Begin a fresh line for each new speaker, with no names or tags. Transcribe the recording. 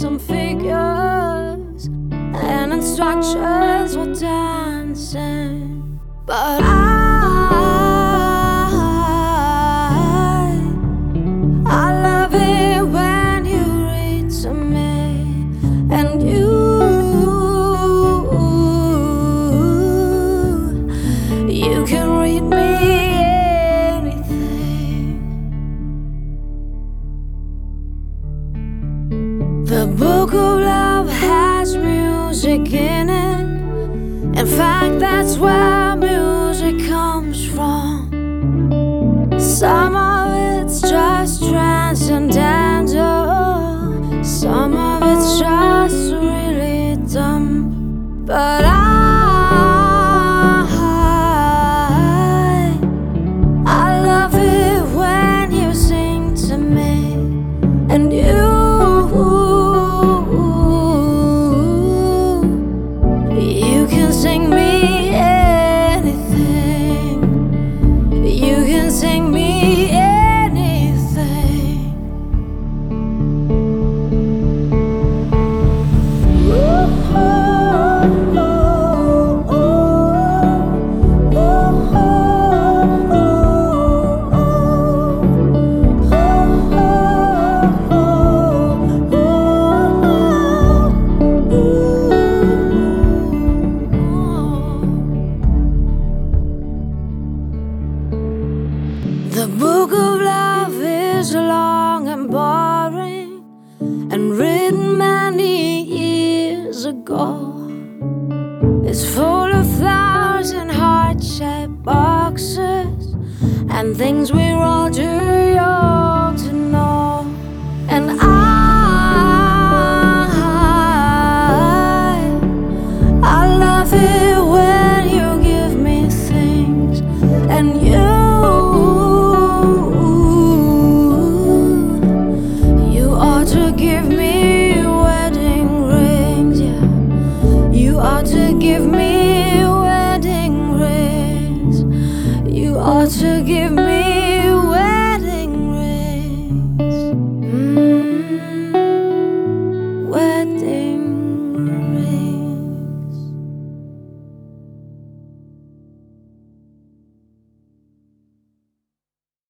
and figures and instructions were dancing. But I The book of love has music in it. In fact, that's where The book of love is long and boring and written many years ago. It's full of flowers and heart shaped boxes and things we ought to give me wedding rings. You ought to give me.